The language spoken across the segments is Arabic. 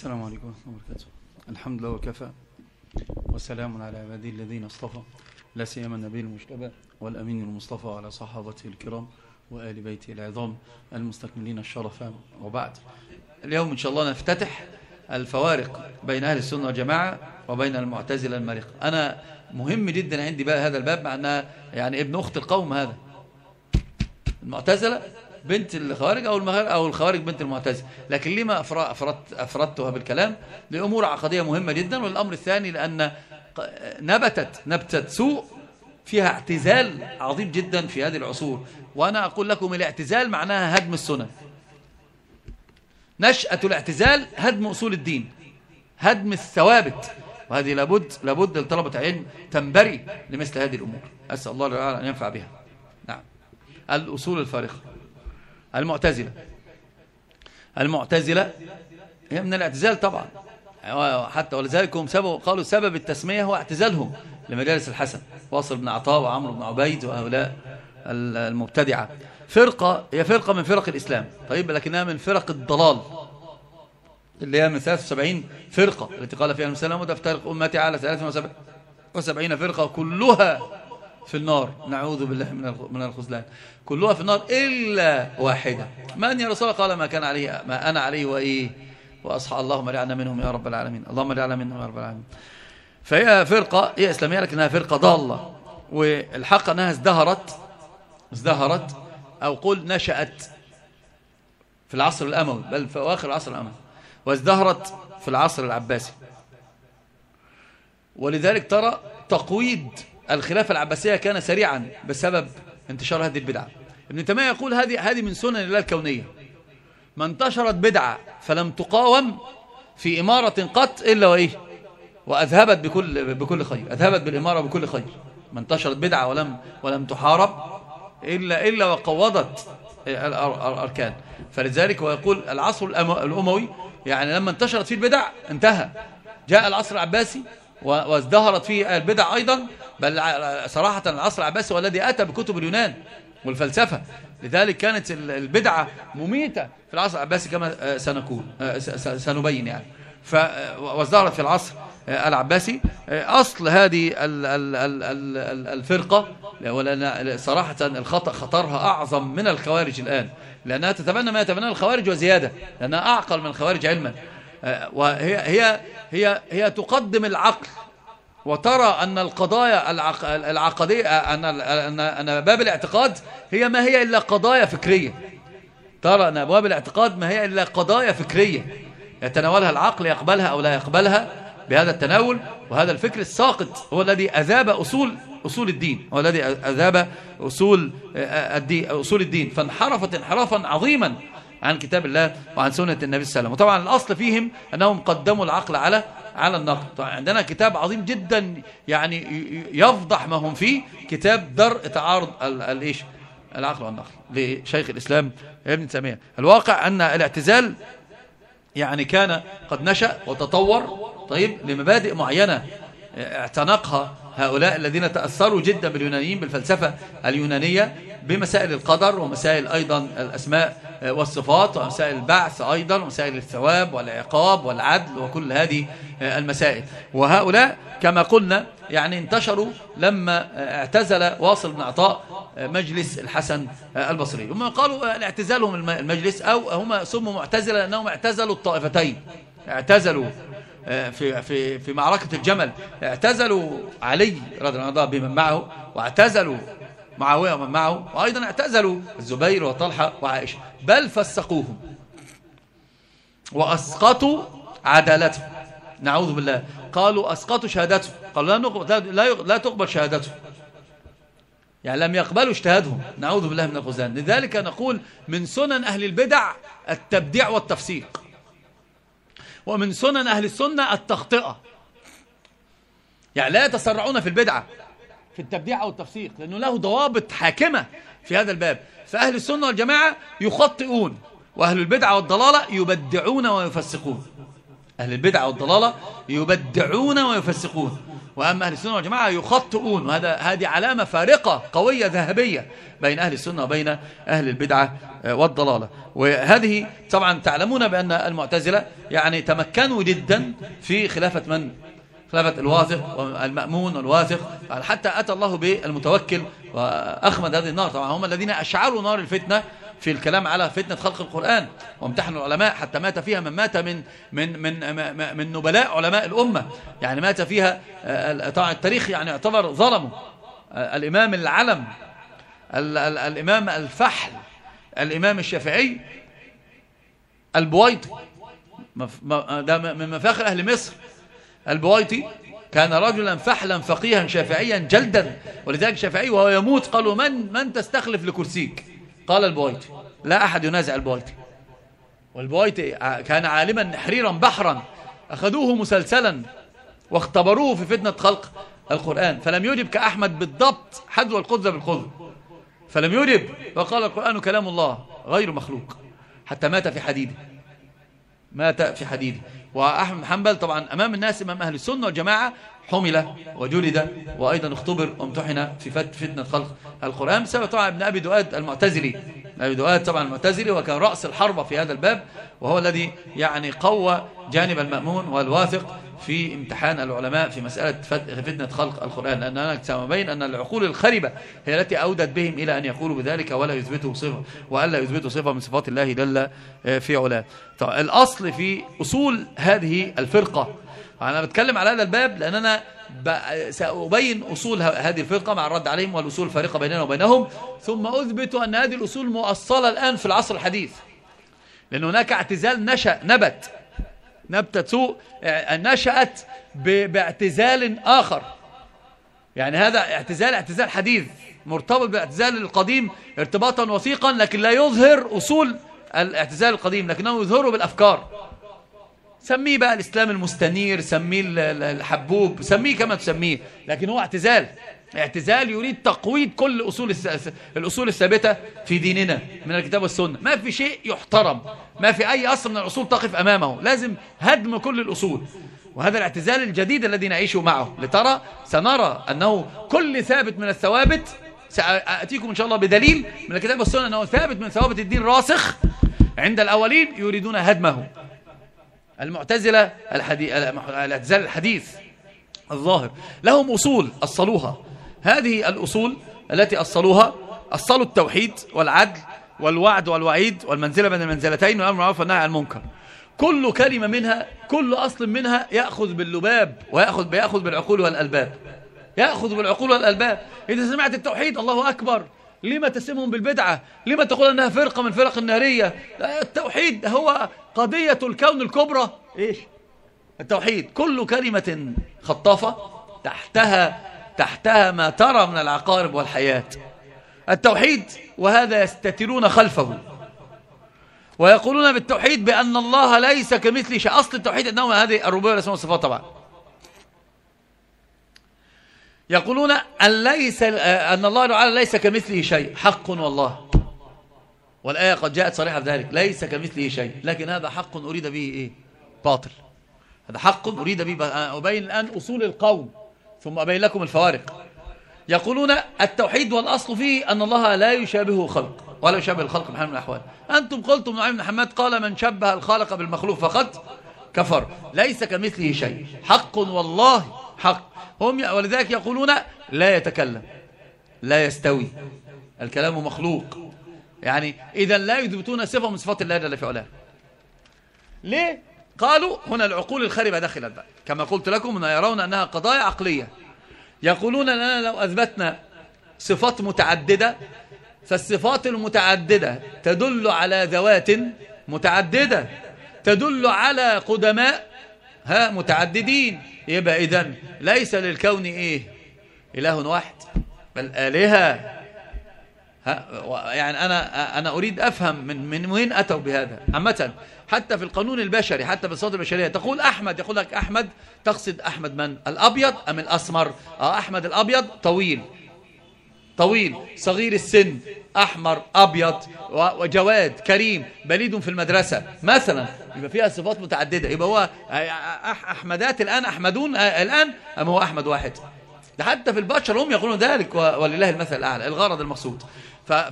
السلام عليكم ورحمة الله وبركاته. الحمد لله وكفى وسلام على عبادي الذين اصطفى لا سيما النبي المجتبى والأمين المصطفى على صحابته الكرام وآل بيته العظام المستكملين الشرف. وبعد اليوم إن شاء الله نفتتح الفوارق بين أهل السنة والجماعة وبين المعتزلة المريقة. أنا مهم جدا عندي بقى هذا الباب مع أنها يعني ابن أخت القوم هذا. المعتزلة بنت الخوارج أو أو الخوارج بنت المعتزلة. لكن لما أفردت أفردتها بالكلام لأمور عقدية مهمة جدا والأمر الثاني لأن نبتت نبتت سوء فيها اعتزال عظيم جدا في هذه العصور. وأنا أقول لكم الاعتزال معناها هدم السنن. نشأة الاعتزال هدم أصول الدين هدم الثوابت. وهذه لابد لابد لطلبة العلم تنبري لمثل هذه الأمور. أسأل الله أن ينفع بها. نعم. الأصول الفارقة. المعتزلة. المعتزلة هي من الاعتزال طبعا. حتى ولذلك هم سبب قالوا سبب التسمية هو اعتزالهم لمجالس الحسن واصل بن عطاء وعمرو بن عبيد وهؤلاء المبتدعة. فرقة هي فرقة من فرق الإسلام. طيب لكنها من فرق الضلال اللي هي من 73 فرقة التي قال فيها المسلم وتفترق أمتي على 73 فرقة كلها في النار. نعوذ بالله من الخزلان. كلها في النار إلا واحدة. من يا رسول الله؟ قال ما كان عليه ما أنا عليه وإيه؟ وأصحى اللهم لعنا منهم يا رب العالمين. اللهم لعنا منهم يا رب العالمين. فهي فرقة هي إسلامية لكنها فرقة ضالة. والحق أنها ازدهرت ازدهرت أو قل نشأت في العصر الأموي بل في أواخر العصر الأموي. وازدهرت في العصر العباسي. ولذلك ترى تقويد الخلافة العباسية كان سريعا بسبب انتشار هذه البدعة. ابن تيمية يقول هذه هذه من سنن الله الكونية. ما انتشرت بدعة فلم تقاوم في إمارة قط إلا وإيه؟ وأذهبت بكل بكل خير. أذهبت بالإمارة بكل خير. ما انتشرت بدعة ولم ولم تحارب إلا إلا وقوضت الأركان. فلذلك هو يقول العصر الأموي يعني لما انتشرت فيه البدع انتهى. جاء العصر العباسي وازدهرت فيه البدع أيضا بل صراحة العصر العباسي والذي أتى بكتب اليونان والفلسفة. لذلك كانت البدعة مميتة في العصر العباسي كما سنقول سنبين يعني. وازدهرت في العصر العباسي. أصل هذه الفرقة ولأن صراحة الخطأ خطرها أعظم من الخوارج الآن. لأنها تتبنى ما يتبنى الخوارج وزيادة لأنها أعقل من الخوارج علما. وهي هي هي هي تقدم العقل. وترى أن القضايا العقدية أن أن باب الاعتقاد هي ما هي إلا قضايا فكرية. ترى أن أبواب الاعتقاد ما هي إلا قضايا فكرية. يتناولها العقل يقبلها أو لا يقبلها بهذا التناول وهذا الفكر الساقط هو الذي أذاب أصول أصول الدين هو الذي أذاب أصول أصول الدين. فانحرفت انحرافا عظيما. عن كتاب الله وعن سنة النبي صلى الله عليه وسلم. وطبعا الأصل فيهم أنهم قدموا العقل على على النقد. طبعا عندنا كتاب عظيم جدا يعني يفضح ما هم فيه. كتاب درء تعارض الايش العقل والنقل لشيخ الإسلام ابن تيمية. الواقع أن الاعتزال يعني كان قد نشأ وتطور طيب لمبادئ معينة اعتنقها هؤلاء الذين تأثروا جدا باليونانيين بالفلسفة اليونانية بمسائل القدر ومسائل أيضا الأسماء والصفات ومسائل البعث أيضا ومسائل الثواب والعقاب والعدل وكل هذه المسائل. وهؤلاء كما قلنا يعني انتشروا لما اعتزل واصل بن عطاء مجلس الحسن البصري. هم قالوا اعتزالهم المجلس أو هم سموا معتزلة لأنهم اعتزلوا الطائفتين. اعتزلوا في في في معركة الجمل. اعتزلوا علي رضي الله عنه بمن معه واعتزلوا معاوية ومن معه وأيضا اعتزلوا الزبير وطلحة وعائشة بل فسقوهم وأسقطوا عدالته نعوذ بالله. قالوا أسقطوا شهادته قالوا لا, لا, لا تقبل شهادته يعني لم يقبلوا اجتهادهم. نعوذ بالله من الخزان. لذلك نقول من سنن أهل البدع التبديع والتفسيق. ومن سنن أهل السنة التخطئة. يعني لا يتسرعون في البدعة. في التبديع أو التفسيق لأنه له ضوابط حاكمة في هذا الباب. فأهل السنة والجماعة يخطئون وأهل البدعة والضلالة يبدعون ويفسقون. أهل البدعة والضلالة يبدعون ويفسقون. وأما أهل السنة والجماعة يخطئون وهذا هذه علامة فارقة قوية ذهبية بين أهل السنة وبين أهل البدعة والضلالة. وهذه طبعا تعلمون بأن المعتزلة يعني تمكنوا جدا في خلافة من؟ خلافة الواثق والمأمون والواثق حتى أتى الله بالمتوكل وأخمد هذه النار. طبعا هم الذين أشعلوا نار الفتنة في الكلام على فتنة خلق القرآن وامتحنوا العلماء حتى مات فيها من مات من من من من نبلاء علماء الأمة. يعني مات فيها آه، طبعا التاريخ يعني يعتبر ظلمه. آه، الإمام العلم الإمام الفحل الإمام الشافعي البويطي ده من مفاخر أهل مصر. البويطي كان رجلا فحلا فقيها شافعيا جلدا. ولذلك الشافعي وهو يموت قالوا من من تستخلف لكرسيك؟ قال البويطي لا أحد ينازع البويطي والبويطي كان عالما نحريرا بحرا. أخذوه مسلسلا واختبروه في فتنة خلق القرآن. فلم يجب كأحمد بالضبط حذو القذة بالقذة فلم يجب. وقال القرآن كلام الله غير مخلوق. حتى مات في حديده. مات في حديده. وأحمد حنبل طبعا أمام الناس أمام أهل السنة والجماعة حمل وجلد وأيضا اختبر وامتحن في فتنة خلق القرآن بسبب طبعا ابن أبي دؤاد المعتزلي. أبي دؤاد طبعا المعتزلي وكان رأس الحرب في هذا الباب وهو الذي يعني قوى جانب المأمون والواثق في امتحان العلماء في مسألة فتنة خلق القرآن. لأن هناك سببين أن العقول الخربة هي التي أودت بهم إلى أن يقولوا بذلك ولا يثبتوا صفة وألا يثبتوا صفة من صفات الله جل في علاه. الأصل في أصول هذه الفرقة. أنا بتكلم على هذا الباب لأن أنا سأبين أصول هذه الفرقة مع الرد عليهم والأصول الفارقة بيننا وبينهم. ثم أثبت أن هذه الأصول مؤصلة الآن في العصر الحديث. لأن هناك اعتزال نشأ نبت. نبتة سوء نشأت باعتزال آخر. يعني هذا اعتزال اعتزال حديث مرتبط بالاعتزال القديم ارتباطا وثيقا لكن لا يظهر أصول الاعتزال القديم لكنه يظهره بالأفكار. سميه بقى الإسلام المستنير سميه الحبوب سميه كما تسميه لكن هو اعتزال. اعتزال يريد تقويض كل أصول الأصول الثابتة في ديننا من الكتاب والسنة. ما في شيء يحترم ما في أي أصل من الأصول تقف أمامه. لازم هدم كل الأصول. وهذا الاعتزال الجديد الذي نعيش معه. لترى سنرى أنه كل ثابت من الثوابت سأتيكم إن شاء الله بدليل من الكتاب والسنة أنه ثابت من ثوابت الدين راسخ عند الأولين يريدون هدمه. المعتزلة الحديث الاعتزال الحديث الظاهر. لهم أصول أصلوها هذه الأصول التي أصلوها أصلوا التوحيد والعدل والوعد والوعيد والمنزلة بين المنزلتين والأمر معروف والنهي عن المنكر. كل كلمة منها كل أصل منها يأخذ باللباب ويأخذ بيأخذ بالعقول والألباب. يأخذ بالعقول والألباب. إذا سمعت التوحيد الله أكبر. لما تسمهم بالبدعة؟ لما تقول أنها فرقة من فرق النارية؟ التوحيد هو قضية الكون الكبرى. إيش؟ التوحيد. كل كلمة خطافة تحتها تحتها ما ترى من العقارب والحياة. التوحيد وهذا يستترون خلفه. ويقولون بالتوحيد بأن الله ليس كمثل شيء. أصل التوحيد أنه هذه الربوبية والأسماء والصفات طبعا. يقولون أن, ليس أن الله تعالى ليس كمثله شيء. حق والله. والآية قد جاءت صريحة في ذلك. ليس كمثله شيء. لكن هذا حق أريد به إيه؟ باطل. هذا حق أريد به. أبين الآن أصول القوم. ثم أبين لكم الفوارق. يقولون التوحيد والأصل فيه أن الله لا يشابهه خلق ولا يشابه الخلق بحال من الأحوال. أنتم قلتم نعيم بن حماد قال من شبه الخالق بالمخلوق فقد كفر. ليس كمثله شيء. حق والله حق. هم ولذلك يقولون لا يتكلم لا يستوي. الكلام مخلوق. يعني إذا لا يثبتون صفة من صفات الله جل في علاه. ليه؟ قالوا هنا العقول الخربة دخلت بقى كما قلت لكم هنا يرون أنها قضايا عقلية. يقولون أننا لو أثبتنا صفات متعددة فالصفات المتعددة تدل على ذوات متعددة. تدل على قدماء ها متعددين. يبقى إذن ليس للكون إيه؟ إله واحد بل آلهة. يعني أنا, أنا أريد أفهم من, من وين أتوا بهذا. عامة حتى في القانون البشري حتى في الصوت البشرية تقول أحمد يقول لك أحمد تقصد أحمد من؟ الأبيض أم الأسمر؟ آه أحمد الأبيض طويل. طويل صغير السن أحمر أبيض وجواد كريم بليد في المدرسة. مثلا يبقى فيها صفات متعددة. يبقى هو أحمدات الآن أحمدون الآن أم هو أحمد واحد؟ ده حتى في البشر هم يقولون ذلك ولله المثل الأعلى الغرض المقصود.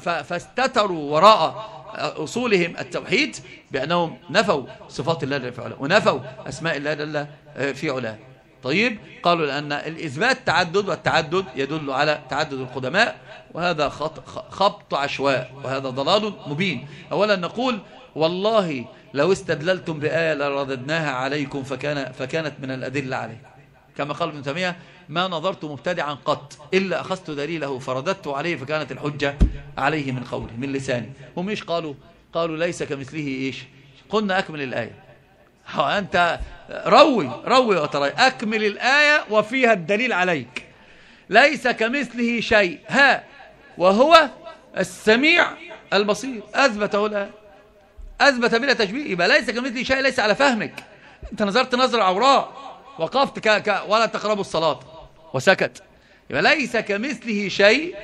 فاستتروا وراء أصولهم التوحيد بأنهم نفوا صفات الله في علاه ونفوا أسماء الله جل في علاه. طيب قالوا لأن الإثبات تعدد والتعدد يدل على تعدد القدماء وهذا خبط عشواء وهذا ضلال مبين. أولا نقول والله لو استدللتم بآية لرددناها عليكم فكان فكانت من الأدلة عليه كما قال ابن تيمية ما نظرت مبتدعا قط إلا أخذت دليله فرددت عليه فكانت الحجة عليه من قوله من لساني. هم إيش قالوا؟ قالوا ليس كمثله إيش؟ قلنا أكمل الآية. أنت روي روي وترى أكمل الآية وفيها الدليل عليك. ليس كمثله شيء. ها وهو السميع البصير. أثبته الآن. أثبت بلا تشبيه. يبقى ليس كمثله شيء ليس على فهمك. أنت نظرت نظر عوراء وقفت ك... ك... ولا تقربوا الصلاة. وسكت. يبقى ليس كمثله شيء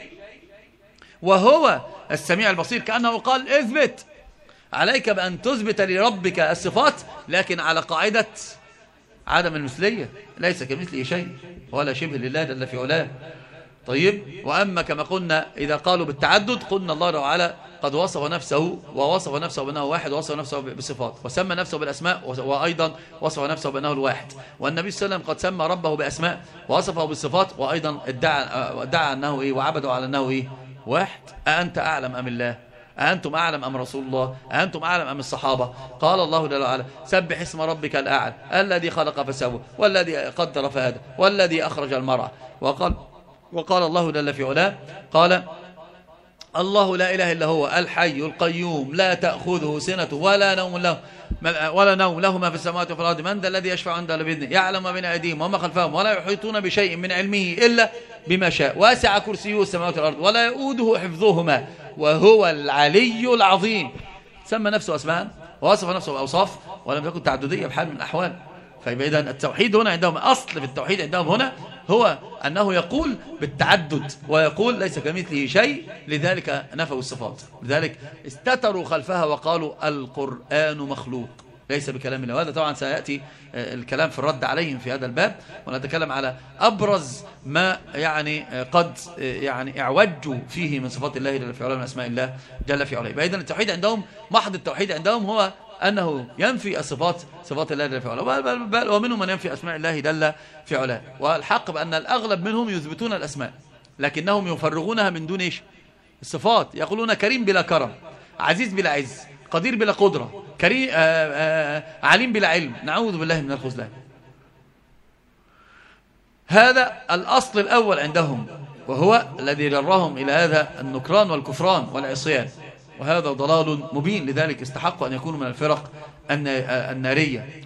وهو السميع البصير كأنه قال اثبت. عليك بأن تثبت لربك الصفات لكن على قاعدة عدم المثلية. ليس كمثله شيء ولا شبه لله جل في علاه. طيب وأما كما قلنا إذا قالوا بالتعدد قلنا الله تعالى قد وصف نفسه ووصف نفسه بأنه واحد ووصف نفسه بصفات وسمى نفسه بالأسماء وأيضا وصف نفسه بأنه الواحد. والنبي صلى الله عليه وسلم قد سمى ربه بأسماء ووصفه بالصفات وأيضا ادعى, ادعى أنه إيه وعبده على أنه إيه واحد. أأنت أعلم أم الله؟ أأنتم أعلم أم رسول الله؟ أأنتم أعلم أم الصحابة؟ قال الله جل وعلا سبح اسم ربك الأعلى الذي خلق فسوى والذي قدر فهدى والذي أخرج المرعى. وقال وقال الله جل في علاه قال الله لا إله إلا هو الحي القيوم لا تأخذه سنة ولا نوم له ولا نوم له ما في السماوات وفي الأرض من ذا الذي يشفع عنده بإذنه؟ يعلم ما بين أيديهم وما خلفهم ولا يحيطون بشيء من علمه إلا بما شاء. واسع كرسيه السماوات والأرض ولا يؤوده حفظهما وهو العلي العظيم. سمى نفسه أسماء ووصف نفسه بأوصاف ولم تكن تعددية بحال من الأحوال. فيبقى إذا التوحيد هنا عندهم أصل في التوحيد عندهم هنا هو أنه يقول بالتعدد ويقول ليس كمثله شيء لذلك نفوا الصفات. لذلك استتروا خلفها وقالوا القرآن مخلوق. ليس بكلام الله. وهذا طبعا سيأتي آه، الكلام في الرد عليهم في هذا الباب. ونتكلم على أبرز ما يعني آه، قد آه، يعني اعوجوا فيه من صفات الله جل في علاه من أسماء الله جل في علاه فإذا التوحيد عندهم محض التوحيد عندهم هو أنه ينفي الصفات صفات الله جل في علاه بل, بل ومنهم من ينفي أسماء الله جل في علاه والحق بأن الأغلب منهم يثبتون الأسماء لكنهم يفرغونها من دون إيش؟ الصفات. يقولون كريم بلا كرم عزيز بلا عز قدير بلا قدرة كريم آآ آه، آآ آه، عليم بلا علم. نعوذ بالله من الخذلان هذا الأصل الأول عندهم وهو الذي جرهم إلى هذا النكران والكفران والعصيان. وهذا ضلال مبين. لذلك استحقوا أن يكونوا من الفرق النارية.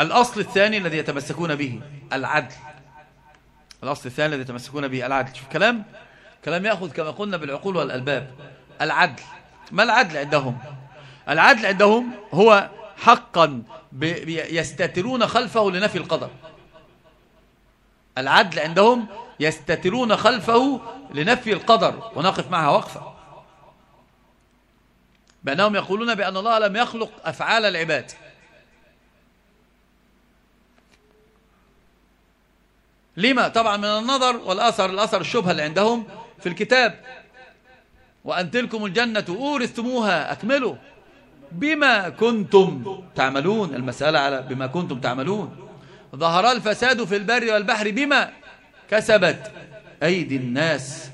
الأصل الثاني الذي يتمسكون به العدل. الأصل الثاني الذي يتمسكون به العدل. شوف كلام كلام يأخذ كما قلنا بالعقول والألباب. العدل. ما العدل عندهم؟ العدل عندهم هو حقا يستترون خلفه لنفي القدر. العدل عندهم يستترون خلفه لنفي القدر ونقف معها وقفة. بأنهم يقولون بأن الله لم يخلق أفعال العباد. لما؟ طبعا من النظر والأثر الأثر الشبهة اللي عندهم في الكتاب. وأن تلكم الجنة أورثتموها أكملوا. بما كنتم تعملون المسألة على بما كنتم تعملون. ظهر الفساد في البر والبحر بما كسبت أيدي الناس.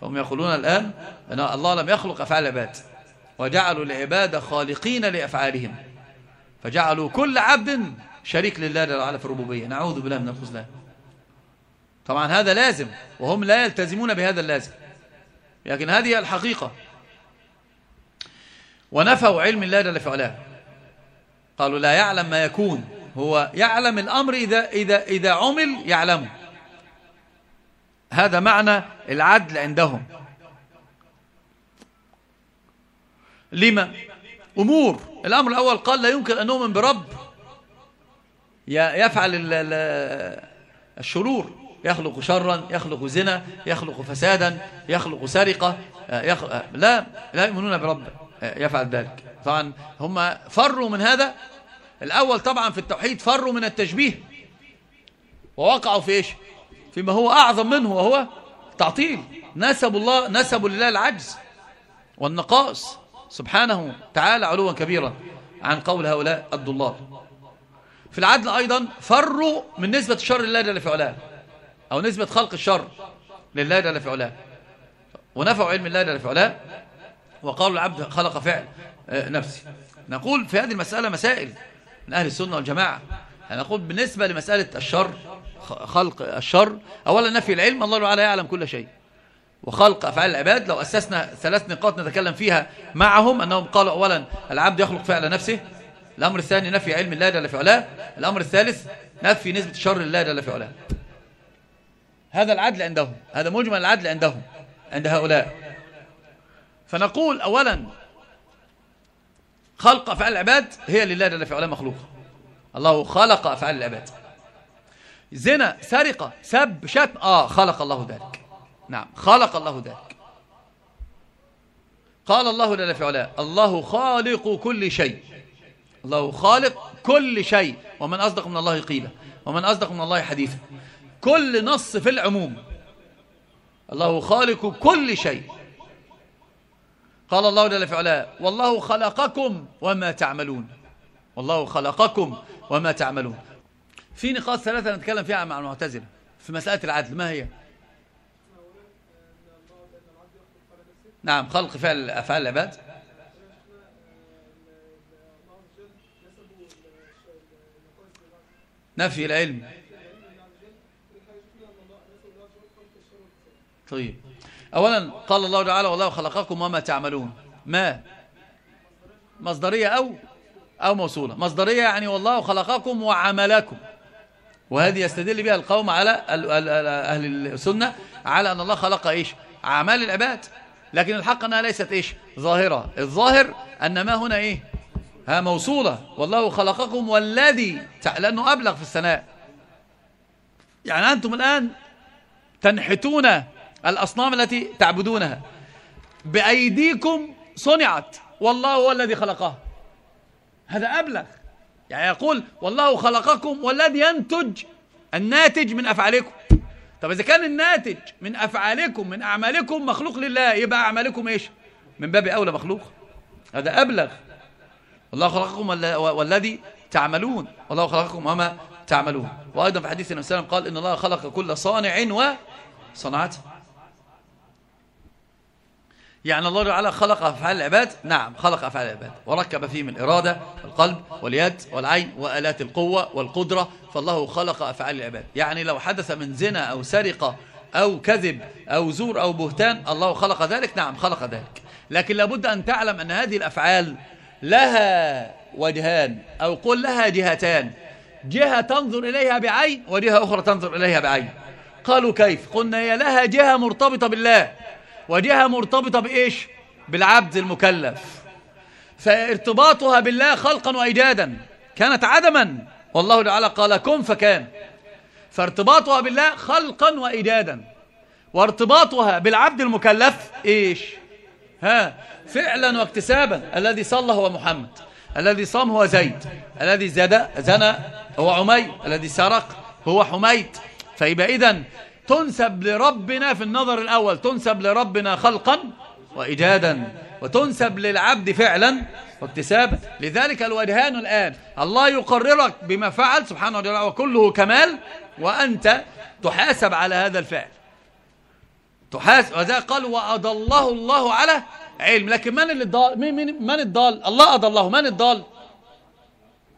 فهم يقولون الآن أن الله لم يخلق أفعال العباد وجعلوا العباد خالقين لأفعالهم. فجعلوا كل عبد شريك لله وعلا في الربوبية. نعوذ بالله من الخذلان طبعا هذا لازم وهم لا يلتزمون بهذا اللازم. لكن هذه الحقيقة. ونفوا علم الله جل في قالوا لا يعلم ما يكون. هو يعلم الأمر إذا, إذا, إذا عمل يعلمه. هذا معنى العدل عندهم. لما؟ أمور. الأمر الأول قال لا يمكن أن نؤمن برب. يفعل الشرور. يخلق شرا يخلق زنا يخلق فسادا يخلق سرقة يخلق لا لا يؤمنون برب يفعل ذلك. طبعا هم فروا من هذا الأول طبعا في التوحيد فروا من التشبيه. ووقعوا في إيش؟ فيما هو أعظم منه وهو تعطيل. نسبوا الله نسبوا لله العجز والنقاص. سبحانه تعالى علوا كبيرا عن قول هؤلاء الضلال في العدل أيضا فروا من نسبة الشر لله جل في علاه أو نسبة خلق الشر لله جل في علاه. ونفعوا علم الله جل في علاه وقالوا العبد خلق فعل آه، نفسي نقول في هذه المسألة مسائل. من أهل السنة والجماعة. نقول بالنسبة لمسألة الشر خلق الشر أولا نفي العلم الله تعالى يعلم كل شيء. وخلق أفعال العباد لو أسسنا ثلاث نقاط نتكلم فيها معهم أنهم قالوا أولا العبد يخلق فعل نفسه الأمر الثاني نفي علم الله جل في علاه الأمر الثالث نفي نسبة شر الله جل في علاه. هذا العدل عندهم هذا مجمل العدل عندهم عند هؤلاء. فنقول أولا خلق أفعال العباد هي لله جل في علاه مخلوقة الله خلق أفعال العباد. زنا سرقة سب شتم آه خلق الله ذلك. نعم خلق الله ذلك. قال الله جل في علاه الله خالق كل شيء. الله خالق كل شيء. ومن أصدق من الله قيلا. ومن أصدق من الله حديثا. كل نص في العموم. الله خالق كل شيء. قال الله جل في علاه والله خلقكم وما تعملون. والله خلقكم وما تعملون. في نقاط ثلاثة نتكلم فيها مع المعتزلة في مسألة العدل ما هي؟ نعم خلق فعل أفعال العباد. نفي العلم. طيب. أولا قال الله تعالى والله خلقكم وما تعملون. ما؟ مصدرية أو؟ أو موصولة. مصدرية يعني والله خلقكم وعملكم. وهذه يستدل بها القوم على أهل السنة على أن الله خلق إيش؟ أعمال العباد. لكن الحق أنها ليست إيش؟ ظاهرة. الظاهر أن ما هنا إيه؟ ها موصولة. والله خلقكم والذي لأنه أبلغ في الثناء. يعني أنتم الآن تنحتون الأصنام التي تعبدونها. بأيديكم صنعت. والله هو الذي خلقها. هذا أبلغ. يعني يقول والله خلقكم والذي ينتج الناتج من أفعالكم. طب إذا كان الناتج من أفعالكم من أعمالكم مخلوق لله يبقى أعمالكم إيش؟ من باب أولى مخلوق. هذا أبلغ. الله خلقكم والذي تعملون. والله خلقكم وما تعملون. وأيضا في حديث النبي صلى الله عليه وسلم قال إن الله خلق كل صانع وصنعته يعني الله تعالى خلق أفعال العباد. نعم خلق أفعال العباد. وركب فيهم الإرادة والقلب واليد والعين وآلات القوة والقدرة فالله خلق أفعال العباد. يعني لو حدث من زنا أو سرقة أو كذب أو زور أو بهتان الله خلق ذلك. نعم خلق ذلك. لكن لابد أن تعلم أن هذه الأفعال لها وجهان أو قل لها جهتان. جهة تنظر إليها بعين وجهة أخرى تنظر إليها بعين. قالوا كيف؟ قلنا هي لها جهة مرتبطة بالله. وجهة مرتبطة بإيش؟ بالعبد المكلف. فارتباطها بالله خلقا وإيجادا. كانت عدما. والله تعالى قال كن فكان. فارتباطها بالله خلقا وإيجادا. وارتباطها بالعبد المكلف إيش؟ ها فعلا واكتسابا. الذي صلى هو محمد. الذي صام هو زيد. الذي زنى هو عمي. الذي سرق هو حميد. فيبقى إذن تنسب لربنا في النظر الأول تنسب لربنا خلقا وإيجادا وتنسب للعبد فعلا واكتسابا لذلك الوجهان الآن الله يقررك بما فعل سبحانه وتعالى وكله كمال وأنت تحاسب على هذا الفعل. تحاسب وذا قال وأضله الله على علم. لكن من اللي الضال من, من, من الضال؟ الله أضله. من الضال؟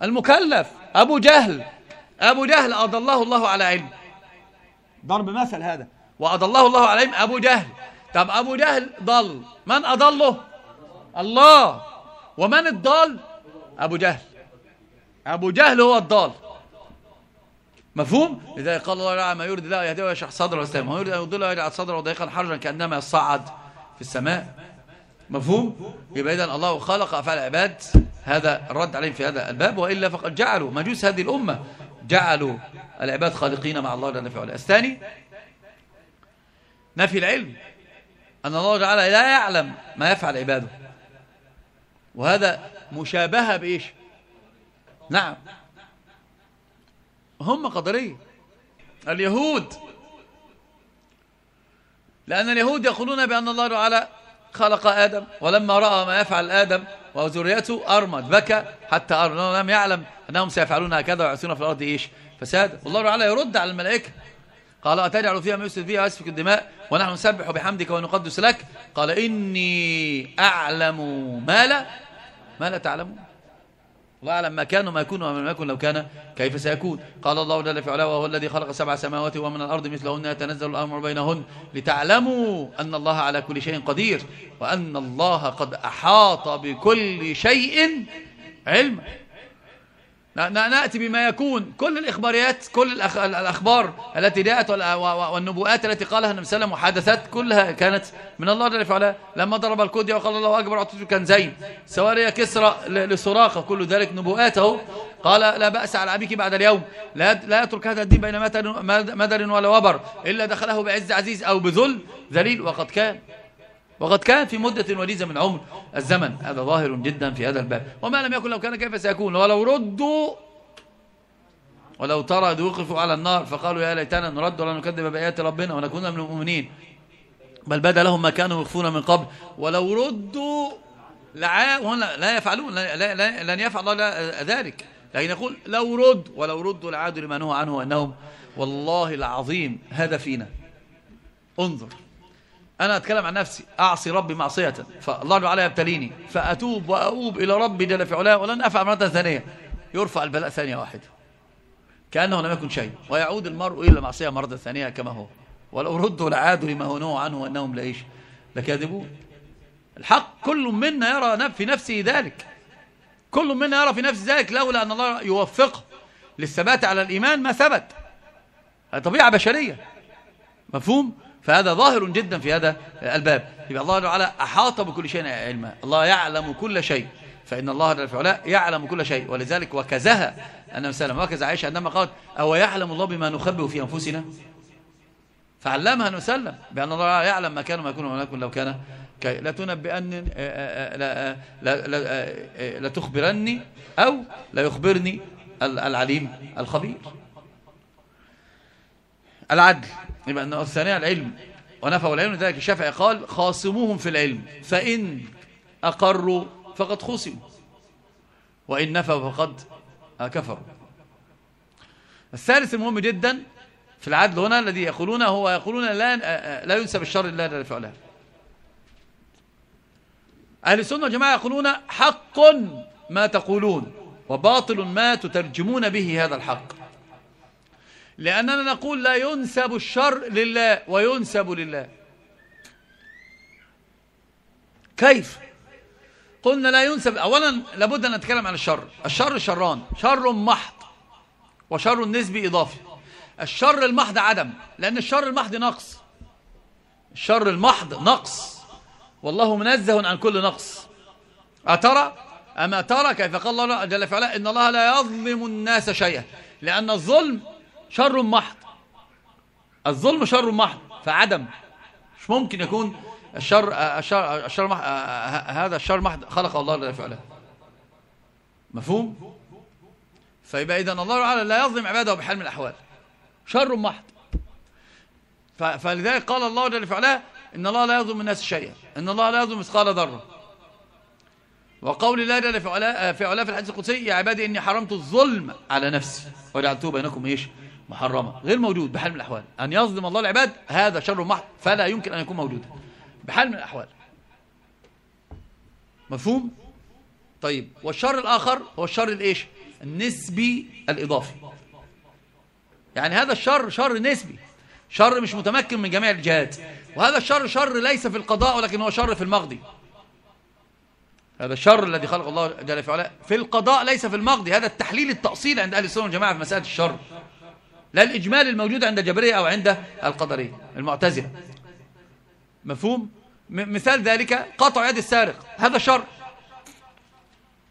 المكلف. أبو جهل. أبو جهل أضله الله على علم. ضرب مثل هذا. وأضله الله عليهم. أبو جهل. طب أبو جهل ضل. من أضله؟ الله. ومن الضال؟ أبو جهل. أبو جهل هو الضال. مفهوم؟ لذلك قال الله تعالى ما يريد الله يهديه ويشرح صدره والسلام وما يريد أن يضل ويجعل صدره ضيقا حرجا كأنما يصعد في السماء. مفهوم؟ يبقى إذن الله خلق أفعال العباد. هذا الرد عليهم في هذا الباب. وإلا فقد جعلوا مجوس هذه الأمة. جعلوا العباد خالقين مع الله جل وعلا. الثاني نفي العلم أن الله تعالى لا يعلم ما يفعل عباده. وهذا مشابهة بإيش؟ نعم. هم قدرية. اليهود. لأن اليهود يقولون بأن الله تعالى خلق آدم ولما رأى ما يفعل آدم وذريته أرمد. بكى حتى أرمد. لم يعلم أنهم سيفعلون هكذا ويعسون في الأرض إيش؟ فساد. والله تعالى يرد على الملائكة. قال أتجعل فيها ما يسد فيها ويسفك الدماء ونحن نسبح بحمدك ونقدس لك. قال إني أعلم ما لا ما لا تعلمون. الله أعلم ما كان وما يكون وما يكون لو كان كيف سيكون. قال الله جل في علاه وهو الذي خلق سبع سماوات ومن الأرض مثلهن يتنزل الأمر بينهن لتعلموا أن الله على كل شيء قدير وأن الله قد أحاط بكل شيء علما. نأتي بما يكون. كل الإخباريات كل الأخبار التي جاءت والنبوءات التي قالها النبي صلى الله عليه وسلم كلها كانت من الله جل وعلا. لما ضرب الكودية وقال الله أكبر أعطيته كنزين. سواري كسرى لسراقة كل ذلك نبوءاته. قال لا بأس على أبيك بعد اليوم. لا, لا يترك هذا الدين بين مدر ولا وبر إلا دخله بعز عزيز أو بذل ذليل. وقد كان. وقد كان في مدة وليزة من عمر الزمن. هذا ظاهر جدا في هذا الباب. وما لم يكن لو كان كيف سيكون. ولو ردوا ولو ترى وقفوا على النار فقالوا يا ليتنا نرد ولا نكذب بآيات ربنا ونكون من المؤمنين. بل بدا لهم ما كانوا يخفون من قبل. ولو ردوا لعا لا يفعلون لا لا لن يفعل الله ذلك. لكن يقول لو رد ولو ردوا لعادوا لما نهوا عنه أنهم والله العظيم هذا فينا. انظر. أنا أتكلم عن نفسي. أعصي ربي معصية. فالله تعالى يبتليني. فأتوب وأؤوب إلى ربي جل في علاه ولن أفعل مرة ثانية. يرفع البلاء ثانية واحدة. كأنه لم يكن شيء. ويعود المرء إلى معصية مرة ثانية كما هو. ولو ردوا لعادوا لما هنوا عنه وأنهم لإيش لكاذبون. الحق كل منا يرى في نفسه ذلك. كل منا يرى في نفسه ذلك. لولا أن الله يوفقه للثبات على الإيمان ما ثبت. هذه طبيعة بشرية. مفهوم؟ فهذا ظاهر جدا في هذا الباب. يبقى الله تعالى أحاط بكل شيء علما. الله يعلم كل شيء. فإن الله جل يعلم كل شيء. ولذلك وكزها النبي صلى الله عليه وسلم. عائشة عندما قالت أو يعلم الله بما نخبئ في أنفسنا؟ فعلمها النبي صلى بأن الله يعلم ما كان وما يكون وما يكون لو كان كي لا تنبئني لا, لا, لا, لا, لا تخبرني أو لا يخبرني العليم الخبير. العدل. يبقى أنه الثانية العلم. ونفوا العلم لذلك الشافعي قال خاصموهم في العلم. فإن أقروا فقد خصموا. وإن نفوا فقد كفروا. الثالث المهم جدا في العدل هنا الذي يقولون هو يقولون لا لا ينسب الشر إلا لفعلها أهل السنة والجماعة يقولون حق ما تقولون وباطل ما تترجمون به هذا الحق. لأننا نقول لا ينسب الشر لله وينسب لله. كيف؟ قلنا لا ينسب أولا لابد أن نتكلم عن الشر. الشر شران شر محض وشر نسبي إضافي. الشر المحض عدم لأن الشر المحض نقص. الشر المحض نقص. والله منزه عن كل نقص. أترى؟ أما ترى كيف قال الله جل وعلا إن الله لا يظلم الناس شيئا. لأن الظلم شر محض. الظلم شر محض فعدم. مش ممكن يكون الشر الشر الشر محض هذا الشر محض خلق الله لا يفعله. مفهوم؟ فيبقى اذا الله تعالى لا يظلم عباده بحال من الأحوال. شر محض. فلذلك قال الله جل وعلا إن الله لا يظلم الناس شيئا. إن الله لا يظلم مثقال ذرة. وقول الله جل في علا في في الحديث القدسي يا عبادي إني حرمت الظلم على نفسي. وجعلته بينكم إيش محرمة غير موجود بحال من الأحوال. أن يظلم الله العباد هذا شر محض فلا يمكن أن يكون موجودا. بحال من الأحوال. مفهوم؟ طيب والشر الآخر هو الشر الإيش؟ النسبي الإضافي. يعني هذا الشر شر نسبي. شر مش متمكن من جميع الجهات. وهذا الشر شر ليس في القضاء ولكن هو شر في المقضي. هذا الشر الذي خلق الله جل في علاه في القضاء ليس في المقضي. هذا التحليل التأصيل عند أهل السنة والجماعة في مسألة الشر. لا الإجمال الموجود عند الجبرية أو عند القدرية المعتزلة. مفهوم؟ مثال ذلك قطع يد السارق. هذا شر.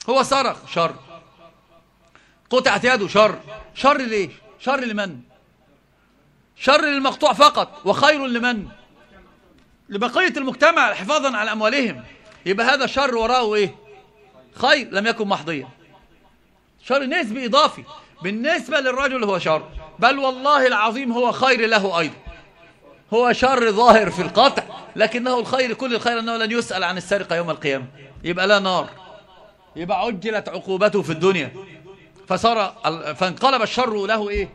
هو سرق. شر. قطعت يده. شر. شر ليه شر لمن؟ شر للمقطوع فقط. وخير لمن؟ لبقية المجتمع حفاظا على أموالهم. يبقى هذا شر وراءه إيه؟ خير لم يكن محضيا. شر نسبي إضافي. بالنسبة للرجل هو شر. بل والله العظيم هو خير له أيضا. هو شر ظاهر في القطع لكنه الخير كل الخير أنه لن يسأل عن السرقة يوم القيامة. يبقى لا نار. يبقى عجلت عقوبته في الدنيا. فصار فانقلب الشر له إيه؟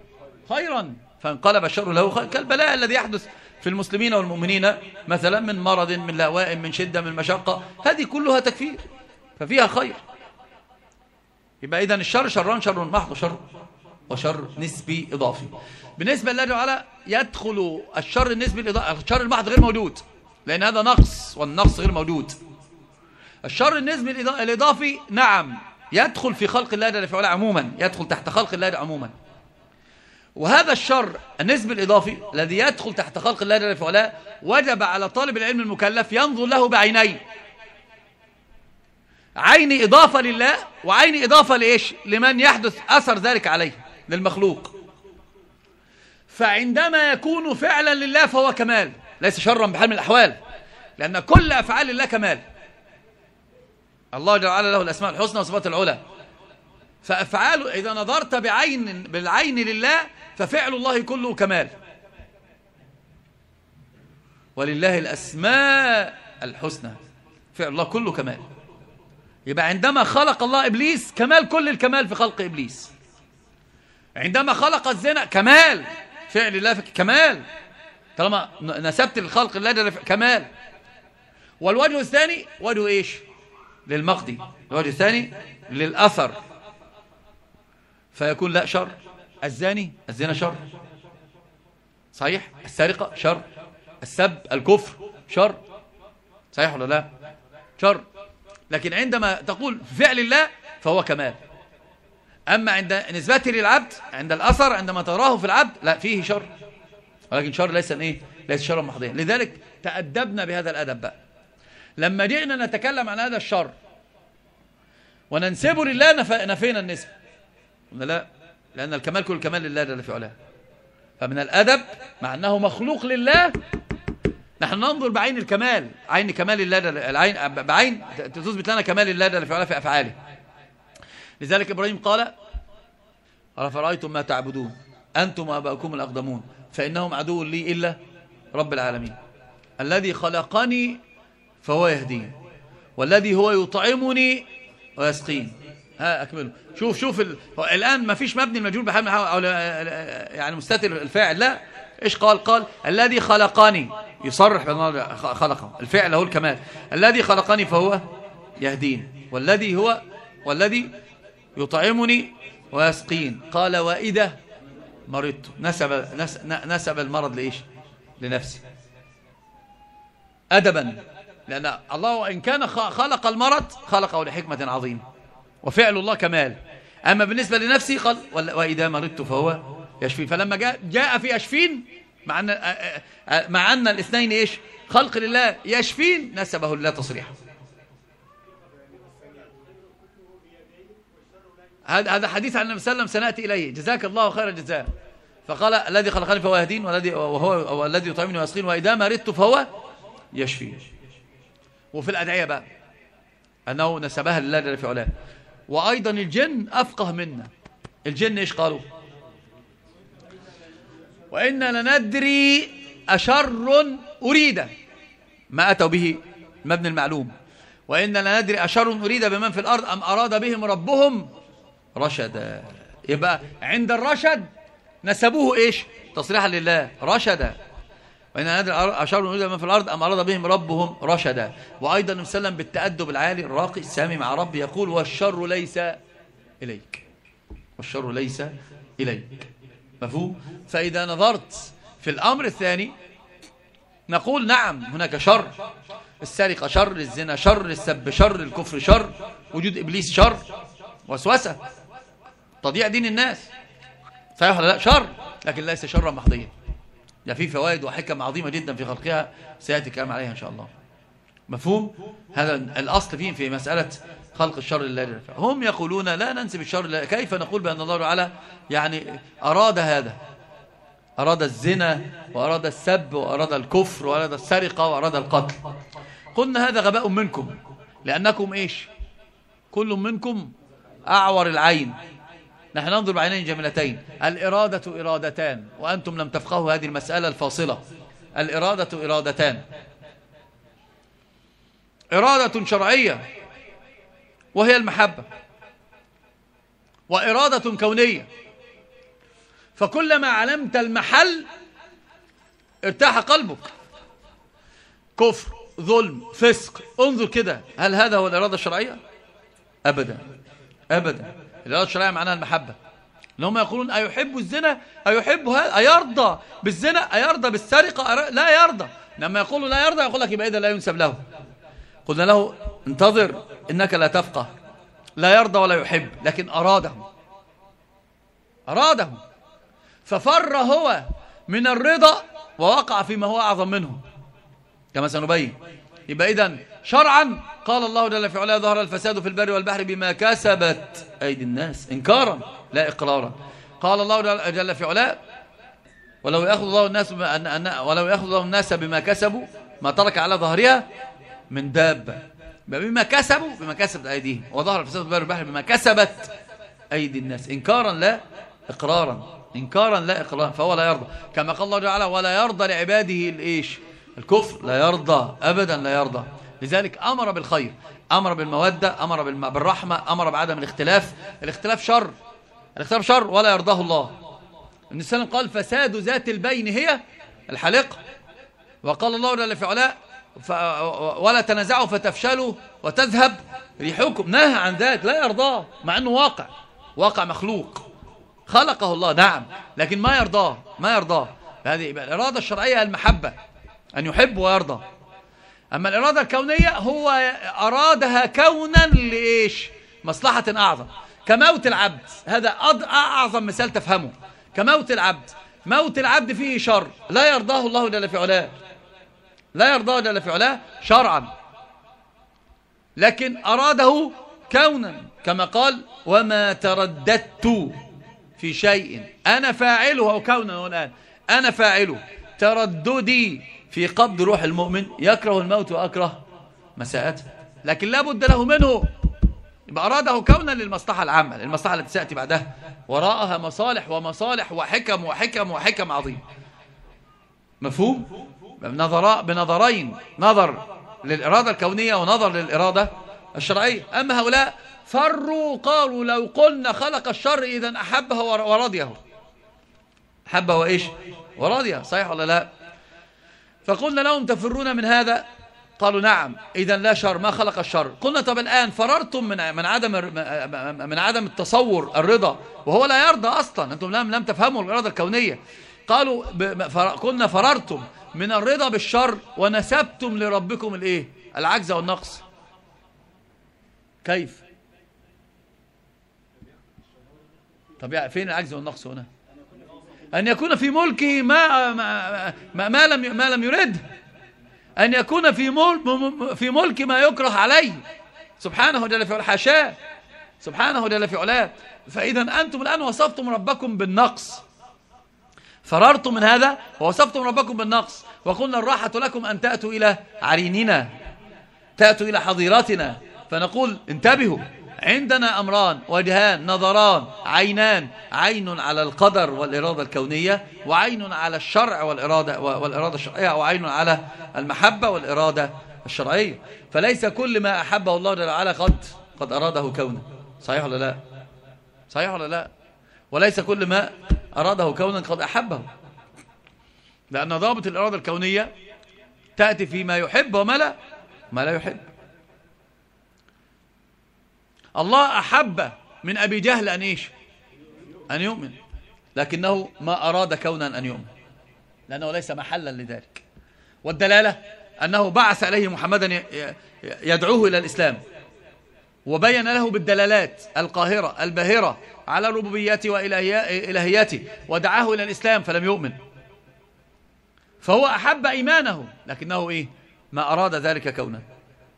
خيرا. فانقلب الشر له خيرا. كالبلاء الذي يحدث في المسلمين والمؤمنين مثلا من مرض من لواء من شدة من مشقة. هذه كلها تكفير ففيها خير. يبقى إذن الشر شران شر محض شر وشر نسبي إضافي. بالنسبة لله تعالى يدخل الشر النسبي الإضافي الشر المحض غير موجود لأن هذا نقص والنقص غير موجود. الشر النسبي الإضافي نعم يدخل في خلق الله جل وعلا عموما يدخل تحت خلق الله عموما. وهذا الشر النسبي الإضافي الذي يدخل تحت خلق الله جل وعلا وجب على طالب العلم المكلف ينظر له بعينين عين إضافة لله وعين إضافة لإيش؟ لمن يحدث أثر ذلك عليه. للمخلوق. فعندما يكون فعلا لله فهو كمال ليس شرا بحال من الأحوال لأن كل أفعال الله كمال. الله جعل له الأسماء الحسنى وصفات العلى. فأفعاله إذا نظرت بعين بالعين لله ففعل الله كله كمال. ولله الأسماء الحسنى فعل الله كله كمال. يبقى عندما خلق الله إبليس كمال كل الكمال في خلق إبليس. عندما خلق الزنا كمال. فعل الله كمال. طالما نسبت الخلق الله كمال. والوجه الثاني وجه إيش؟ للمقدي الوجه الثاني للأثر. فيكون لا شر. الزاني الزنا شر. صحيح؟ السرقة شر. السب الكفر شر. صحيح ولا لا؟ شر. لكن عندما تقول فعل الله فهو كمال. أما عند نسبته للعبد عند الأثر عندما تراه في العبد لا فيه شر. ولكن شر ليس إيه؟ ليس شرا محضيا. لذلك تأدبنا بهذا الأدب بقى. لما جئنا نتكلم عن هذا الشر وننسبه لله نفينا النسبة قلنا لا لأن الكمال كل الكمال لله جل في علاه. فمن الأدب مع أنه مخلوق لله نحن ننظر بعين الكمال. عين كمال الله العين بعين تثبت لنا كمال الله جل في علاه في أفعاله. لذلك إبراهيم قال قال فرأيتم ما تعبدون؟ أنتم وأباؤكم الأقدمون. فإنهم عدو لي إلا رب العالمين. الذي خلقني فهو يهدين. والذي هو يطعمني ويسقين ها أكمله. شوف شوف ال... الآن ما فيش مبني المجهول بحال أو يعني مستتر الفاعل. لا. إيش قال؟ قال الذي خلقني. يصرح بأن خلقه. الفعل هو الكمال. الذي خلقني فهو يهدين. والذي هو والذي يطعمني ويسقين قال وإذا مرضت. نسب, نسب المرض لإيش؟ لنفسه أدبا. لأن الله إن كان خلق المرض خلقه لحكمة عظيمة وفعل الله كمال. أما بالنسبة لنفسي قال وإذا مرضت فهو يشفين. فلما جاء, جاء في يشفين مع أن, مع أن الاثنين إيش؟ خلق لله يشفين نسبه لله تصريحا. هذا حديث عن النبي صلى الله عليه وسلم سنأتي إليه. جزاك الله خير الجزاء. فقال الذي خلقني فهو يهدين والذي وهو الذي يطعمني ويسقين وإذا مرضت فهو يشفي. وفي الأدعية بقى أنه نسبها لله جل في علاه. وأيضا الجن أفقه منا. الجن إيش قالوا؟ وإن لندري أشر أريد ما أتوا به مبني المعلوم. وإن لندري أشر أريد بمن في الأرض أم أراد بهم ربهم رشدا يبقى عند الرشد نسبوه إيش؟ تصريحا لله. رشدا وإن أشر أريد بمن في الأرض أم أراد بهم ربهم رشدا وأيضا نسلم بالتأدب العالي الراقي السامي مع رب يقول والشر ليس إليك. والشر ليس إليك. مفهوم؟ فإذا نظرت في الأمر الثاني نقول نعم هناك شر. السرقة شر الزنا شر السب شر الكفر شر وجود إبليس شر وسوسة. تضيع دين الناس. صحيح ولا لا؟ شر لكن ليس شرا محضيا ده في فوائد وحكم عظيمة جدا في خلقها سيأتي الكلام عليها إن شاء الله. مفهوم؟ هذا الأصل فيه في مسألة خلق الشر لله هم يقولون لا ننسب الشر لله كيف نقول بأن الله تعالى يعني أراد هذا؟ أراد الزنا وأراد السب وأراد الكفر وأراد السرقة وأراد القتل. قلنا هذا غباء منكم. لأنكم إيش؟ كل منكم أعور العين. نحن ننظر بعينين جميلتين الإرادة إرادتان وأنتم لم تفقهوا هذه المسألة الفاصلة. الإرادة إرادتان. إرادة شرعية وهي المحبة. وإرادة كونية. فكلما علمت المحل ارتاح قلبك. كفر ظلم فسق انظر كده. هل هذا هو الإرادة الشرعية؟ أبدا. أبدا. الإرادة الشرعية معناها المحبة. هم يقولون أيحب الزنا؟ أيحب هذا أيرضى بالزنا؟ أيرضى بالسرقة؟ لا يرضى. لما يقولوا لا يرضى يقول لك يبقى إذا لا ينسب له. قلنا له انتظر إنك لا تفقه. لا يرضى ولا يحب لكن أراده أراده ففر هو من الرضا ووقع فيما هو أعظم منه. كما سنبين. يبقى إذن شرعا قال الله جل في علاه ظهر الفساد في البر والبحر بما كسبت أيدي الناس إنكارا لا إقرارا قال الله جل في علاه ولو يأخذ الله الناس ولو يأخذ الله الناس بما كسبوا ما ترك على ظهرها من دابة بما كسبوا بما كسبت أيديهم وظهر الفساد في البر والبحر بما كسبت أيدي الناس إنكارا لا إقرارا إنكارا لا إقرارا فهو لا يرضى كما قال الله تعالى ولا يرضى لعباده الإيش الكفر لا يرضى أبدا لا يرضى. لذلك أمر بالخير أمر بالمودة أمر بالرحمة أمر بعدم الاختلاف. الاختلاف شر. الاختلاف شر ولا يرضاه الله. عليه وسلم قال فساد ذات البين هي الحلقة وقال الله جل في علاء ولا تنازعوا فتفشلوا وتذهب ريحكم نهى عن ذلك لا يرضاه مع أنه واقع. واقع مخلوق. خلقه الله نعم. لكن ما يرضاه ما يرضاه. هذه الإرادة الشرعية المحبة. أن يحب ويرضى. أما الإرادة الكونية هو أرادها كونا لإيش؟ مصلحة أعظم. كموت العبد. هذا أعظم مثال تفهمه. كموت العبد. موت العبد فيه شر. لا يرضاه الله جل في علاه. لا يرضاه جل في علاه شرعا. لكن أراده كونا. كما قال وما ترددت في شيء. أنا فاعله أو كونا الآن أنا فاعله. ترددي. في قبض روح المؤمن يكره الموت وأكره مساءته. لكن لا بد له منه. يبقى أراده كونا للمصلحة العامة للمصلحة التي سأتي بعدها. وراءها مصالح ومصالح وحكم وحكم وحكم عظيم. مفهوم؟ بنظراء بنظرين. نظر للإرادة الكونية ونظر للإرادة الشرعية. أما هؤلاء فروا قالوا لو قلنا خلق الشر إذا أحبه ورضيه. أحبه وإيش؟ ورضيه. صحيح ولا لا؟ فقلنا لهم تفرون من هذا؟ قالوا نعم. إذا لا شر ما خلق الشر. قلنا طب الآن فررتم من من عدم من عدم التصور الرضا وهو لا يرضى أصلا. أنتم لم لم تفهموا الإرادة الكونية. قالوا قلنا فررتم من الرضا بالشر ونسبتم لربكم الإيه؟ العجز والنقص. كيف؟ طب فين العجز والنقص هنا؟ أن يكون في ملكه ما ما, ما, لم ما لم يرد. أن يكون في ملك في ملك ما يكره عليه. سبحانه جل في حاشاه. سبحانه جل في علاه. فإذا أنتم الآن وصفتم ربكم بالنقص. فررتم من هذا ووصفتم ربكم بالنقص. وقلنا الراحة لكم أن تأتوا إلى عريننا. تأتوا إلى حظيرتنا فنقول انتبهوا. عندنا أمران وجهان نظران عينان عين على القدر والإرادة الكونية وعين على الشرع والإرادة, والإرادة الشرعية وعين على المحبة والإرادة الشرعية. فليس كل ما أحبه الله جل وعلا قد قد أراده كونا. صحيح ولا لا؟ صحيح ولا لا؟ وليس كل ما أراده كونا قد أحبه. لأن ضابط الإرادة الكونية تأتي فيما يحب وما لا ما لا يحب. الله أحب من أبي جهل أن إيش؟ أن يؤمن. لكنه ما أراد كونا أن يؤمن. لأنه ليس محلا لذلك. والدلالة أنه بعث إليه محمدا يدعوه إلى الإسلام. وبين له بالدلالات القاهرة الباهرة على ربوبيته وإلهياته ودعاه إلى الإسلام فلم يؤمن. فهو أحب إيمانه لكنه إيه؟ ما أراد ذلك كونا.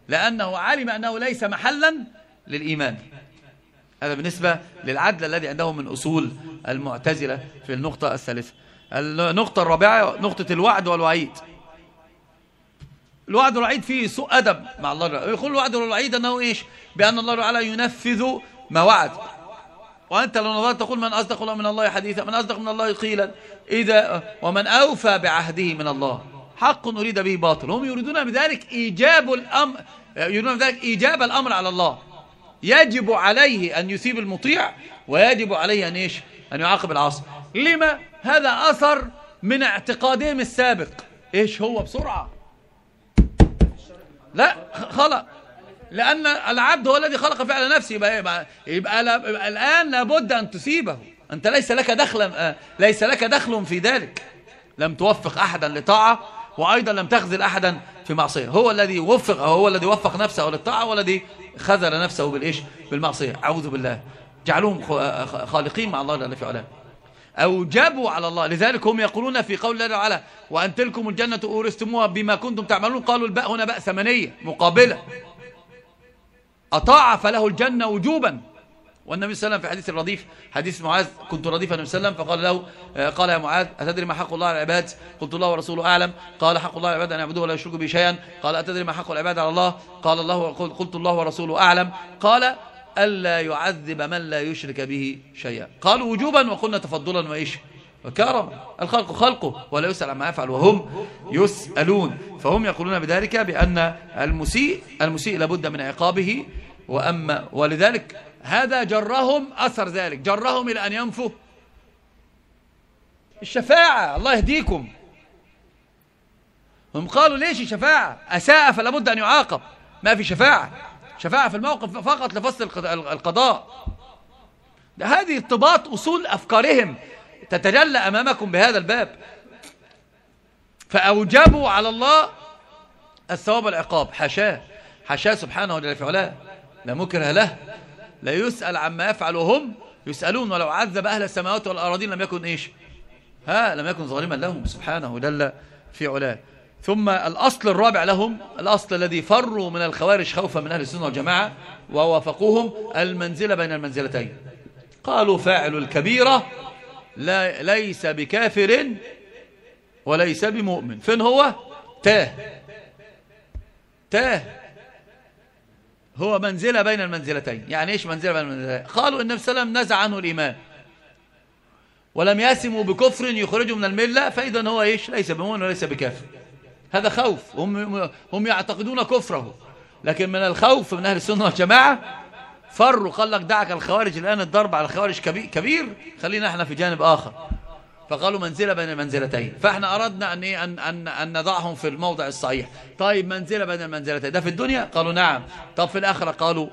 لأنه علم أنه ليس محلا للإيمان. هذا بالنسبة للعدل الذي عندهم من أصول المعتزلة في النقطة الثالثة. النقطة الرابعة نقطة الوعد والوعيد. الوعد والوعيد فيه سوء أدب مع الله يقول الوعد والوعيد أنه إيش؟ بأن الله تعالى ينفذ ما وعد. وأنت لو نظرت تقول من أصدق من الله حديثا من أصدق من الله قيلا. إذا ومن أوفى بعهده من الله. حق أريد به باطل. هم يريدون بذلك إيجاب الأمر يريدون بذلك إيجاب الأمر على الله. يجب عليه أن يثيب المطيع ويجب عليه أن إيش؟ أن يعاقب العاصي. لما؟ هذا أثر من اعتقادهم السابق. إيش هو بسرعة؟ لا خلق. لأن العبد هو الذي خلق فعل نفسه. يبقى, يبقى, يبقى, يبقى الآن لابد أن تصيبه أنت ليس لك دخل آه، ليس لك دخل في ذلك. لم توفق أحدا لطاعة وأيضا لم تخذل أحدا في معصية. هو الذي وفق هو الذي وفق نفسه للطاعة والذي خذل نفسه بالإيش؟ بالمعصية. أعوذ بالله. جعلوهم خالقين مع الله جل في علاه أوجبوا على الله. لذلك هم يقولون في قول الله تعالى وأن تلكم الجنة أورثتموها بما كنتم تعملون. قالوا الباء هنا باء ثمنية مقابلة. أطاع فله الجنة وجوبا. والنبي صلى الله عليه وسلم في حديث الرديف حديث معاذ كنت رديفا النبي صلى الله وسلم فقال له آه، قال يا معاذ أتدري ما حق الله على العباد؟ قلت الله ورسوله أعلم. قال حق الله على العباد أن يعبدوه ولا يشركوا به شيئا. قال أتدري ما حق العباد على الله؟ قال الله قلت الله ورسوله أعلم. قال ألا يعذب من لا يشرك به شيئا. قالوا وجوبا وقلنا تفضلا وإيش؟ وكرما الخلق خلقه ولا يسأل عما يفعل وهم يسألون. فهم يقولون بذلك بأن المسيء المسيء لابد من عقابه وأما ولذلك هذا جرهم أثر ذلك. جرهم إلى أن ينفوا. الشفاعة الله يهديكم. هم قالوا ليش الشفاعة؟ أساء فلا بد أن يعاقب. ما في شفاعة. شفاعة في الموقف فقط لفصل القضاء هذه ارتباط أصول أفكارهم. تتجلى أمامكم بهذا الباب. فأوجبوا على الله الثواب والعقاب. حاشاه. حاشاه سبحانه وتعالى لا مكره له. لا يسأل عما يفعل وهم يسألون ولو عذب أهل السماوات والأراضين لم يكن إيش؟ ها لم يكن ظالما لهم سبحانه جل في علاه. ثم الأصل الرابع لهم الأصل الذي فروا من الخوارج خوفا من أهل السنة والجماعة ووافقوهم المنزلة بين المنزلتين. قالوا فاعل الكبيرة لا ليس بكافر وليس بمؤمن. فين هو؟ تاه. تاه. هو منزلة بين المنزلتين. يعني إيش منزلة بين المنزلتين؟ قالوا النبي صلى الله عليه وسلم نزع عنه الإيمان. ولم يسموا بكفر يخرجه من الملة فإذا هو إيش؟ ليس بمؤمن وليس بكافر. هذا خوف. هم, هم يعتقدون كفره. لكن من الخوف من أهل السنة والجماعة فروا قال لك دعك الخوارج الآن الضرب على الخوارج كبير خلينا إحنا في جانب آخر. فقالوا منزلة بين المنزلتين فإحنا أردنا أن, أن, أن, أن نضعهم في الموضع الصحيح. طيب منزلة بين المنزلتين ده في الدنيا؟ قالوا نعم. طب في الآخرة؟ قالوا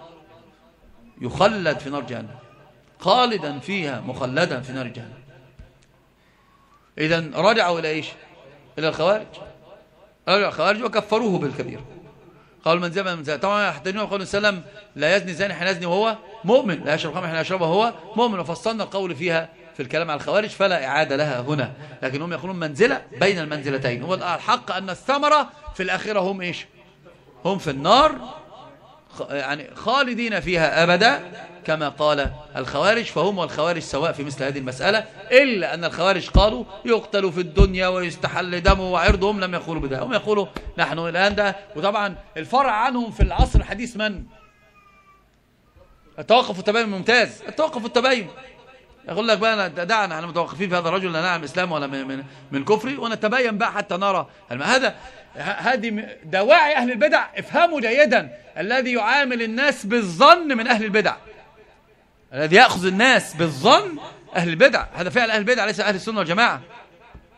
يخلد في نار جهنم. خالدا فيها مخلدا في نار جهنم. إذا رجعوا إلى إيش؟ إلى الخوارج. رجعوا الخوارج وكفروه بالكبير. قالوا من زمن من زمن طبعا يحتاجون قول السلام لا يزني زاني حين يزني وهو مؤمن. لا يشرب خمر حين يشربه وهو مؤمن. وفصلنا القول فيها في الكلام على الخوارج فلا إعادة لها هنا. لكن هم يقولون منزلة بين المنزلتين. هو الحق أن الثمرة في الآخرة هم إيش؟ هم في النار يعني خالدين فيها أبدا كما قال الخوارج. فهم والخوارج سواء في مثل هذه المسألة إلا أن الخوارج قالوا يقتل في الدنيا ويستحل دمه وعرضهم لم يقولوا بذلك هم يقولوا نحن الآن ده. وطبعا الفرع عنهم في العصر الحديث من؟ التوقف والتباين ممتاز التوقف والتباين يقول لك بقى دعنا إحنا متوقفين في هذا الرجل لا نعلم اسلام ولا من, من, من كفري ونتبين بقى حتى نرى هذا هذه دواعي أهل البدع افهموا جيدا الذي يعامل الناس بالظن من أهل البدع. الذي يأخذ الناس بالظن أهل البدع. هذا فعل أهل البدع ليس أهل السنة والجماعة.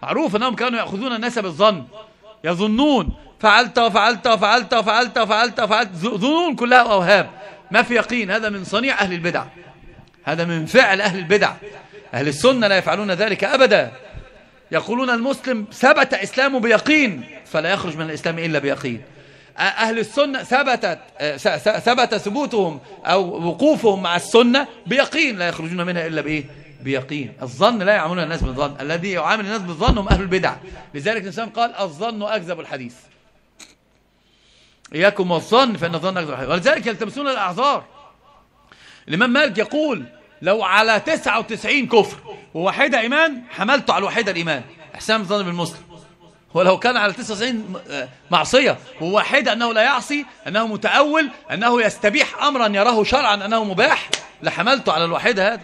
معروف أنهم كانوا يأخذون الناس بالظن يظنون. فعلت وفعلت وفعلت وفعلت وفعلت وفعلت ظنون كلها اوهام ما في يقين هذا من صنيع أهل البدع. هذا من فعل أهل البدع. أهل السنة لا يفعلون ذلك أبدا. يقولون المسلم ثبت إسلامه بيقين فلا يخرج من الإسلام إلا بيقين. أهل السنة ثبتت ثبت ثبوتهم أو وقوفهم مع السنة بيقين لا يخرجون منها إلا بإيه؟ بيقين. الظن لا يعاملون الناس بالظن. الذي يعامل الناس بالظن هم أهل البدع. لذلك الإنسان قال الظن أكذب الحديث. إياكم والظن فإن الظن أكذب الحديث. ولذلك يلتمسون الأعذار. الإمام مالك يقول لو على 99 كفر وواحدة إيمان حملته على الواحدة الإيمان. إحسان ظن بالمسلم. ولو كان على 99 معصية. وواحدة أنه لا يعصي أنه متأول أنه يستبيح أمرا يراه شرعا أنه مباح لحملته على الواحدة هذا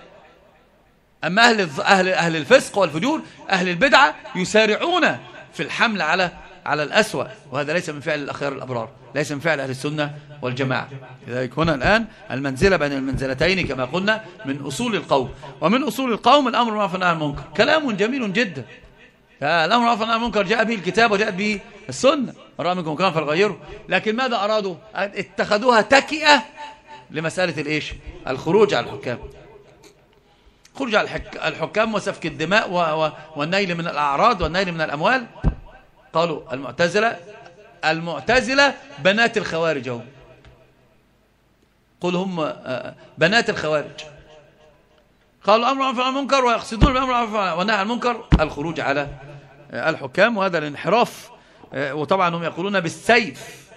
أما أهل, أهل, أهل الفسق والفجور أهل البدعة يسارعون في الحمل على على الأسوأ. وهذا ليس من فعل الأخيار الأبرار ليس من فعل أهل السنة. والجماعة. لذلك هنا الآن المنزلة بين المنزلتين كما قلنا من أصول القوم. ومن أصول القوم الأمر ما فنها المنكر. كلام جميل جدا. الأمر ما فنها المنكر جاء به الكتاب وجاء به السنة. رأى منكم كان فالغيره لكن ماذا أرادوا؟ اتخذوها تكئة لمسألة الإيش؟ الخروج على الحكام. خروج على الحكام وسفك الدماء والنيل من الأعراض والنيل من الأموال. قالوا المعتزلة المعتزلة بنات الخوارج هم قل هم آه، آه، بنات الخوارج. قالوا أمر عن المنكر ويقصدون بأمر عن المنكر الخروج على آه، الحكام وهذا الانحراف وطبعا هم يقولون بالسيف.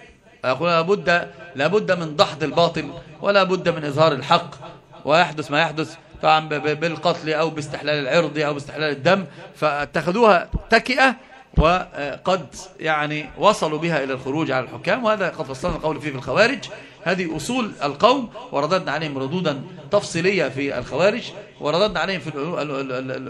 يقولون لابد لابد من دحض الباطل ولا بد من إظهار الحق ويحدث ما يحدث طبعا بالقتل أو باستحلال العرض أو باستحلال الدم فاتخذوها تكئة وقد يعني وصلوا بها إلى الخروج على الحكام وهذا قد فصلنا القول فيه في الخوارج. هذه أصول القوم ورددنا عليهم ردودا تفصيلية في الخوارج ورددنا عليهم في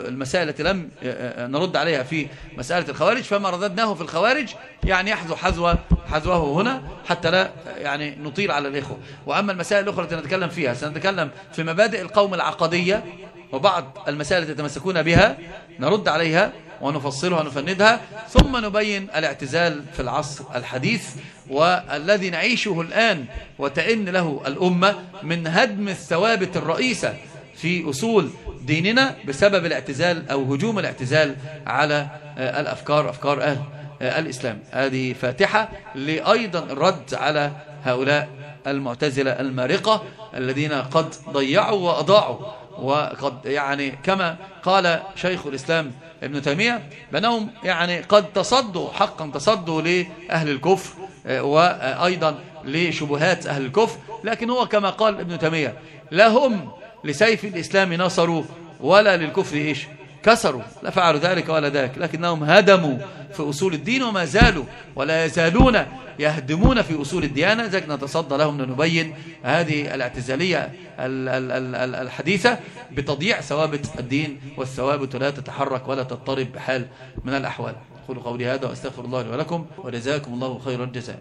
المسائل التي لم نرد عليها في مسألة الخوارج. فما رددناه في الخوارج يعني يحذو حذو حذوه هنا حتى لا يعني نطيل على الإخوة. وأما المسائل الأخرى التي نتكلم فيها سنتكلم في مبادئ القوم العقدية وبعض المسائل التي يتمسكون بها نرد عليها ونفصلها ونفندها ثم نبين الاعتزال في العصر الحديث والذي نعيشه الآن وتئن له الأمة من هدم الثوابت الرئيسة في أصول ديننا بسبب الاعتزال أو هجوم الاعتزال على الأفكار أفكار أهل الإسلام. هذه فاتحة لأيضا الرد على هؤلاء المعتزلة المارقة الذين قد ضيعوا وأضاعوا وقد يعني كما قال شيخ الإسلام ابن تيمية بأنهم يعني قد تصدوا حقا تصدوا لأهل الكفر آه، وأيضا لشبهات أهل الكفر. لكن هو كما قال ابن تيمية لا هم لسيف الإسلام نصروا ولا للكفر إيش؟ كسروا لا فعلوا ذلك ولا ذاك لكنهم هدموا في أصول الدين وما زالوا ولا يزالون يهدمون في أصول الديانة ذلك نتصدى لهم لنبين هذه الاعتزالية الحديثة بتضييع ثوابت الدين والثوابت لا تتحرك ولا تضطرب بحال من الأحوال. أقول قولي هذا وأستغفر الله لي ولكم وجزاكم الله خير الجزاء.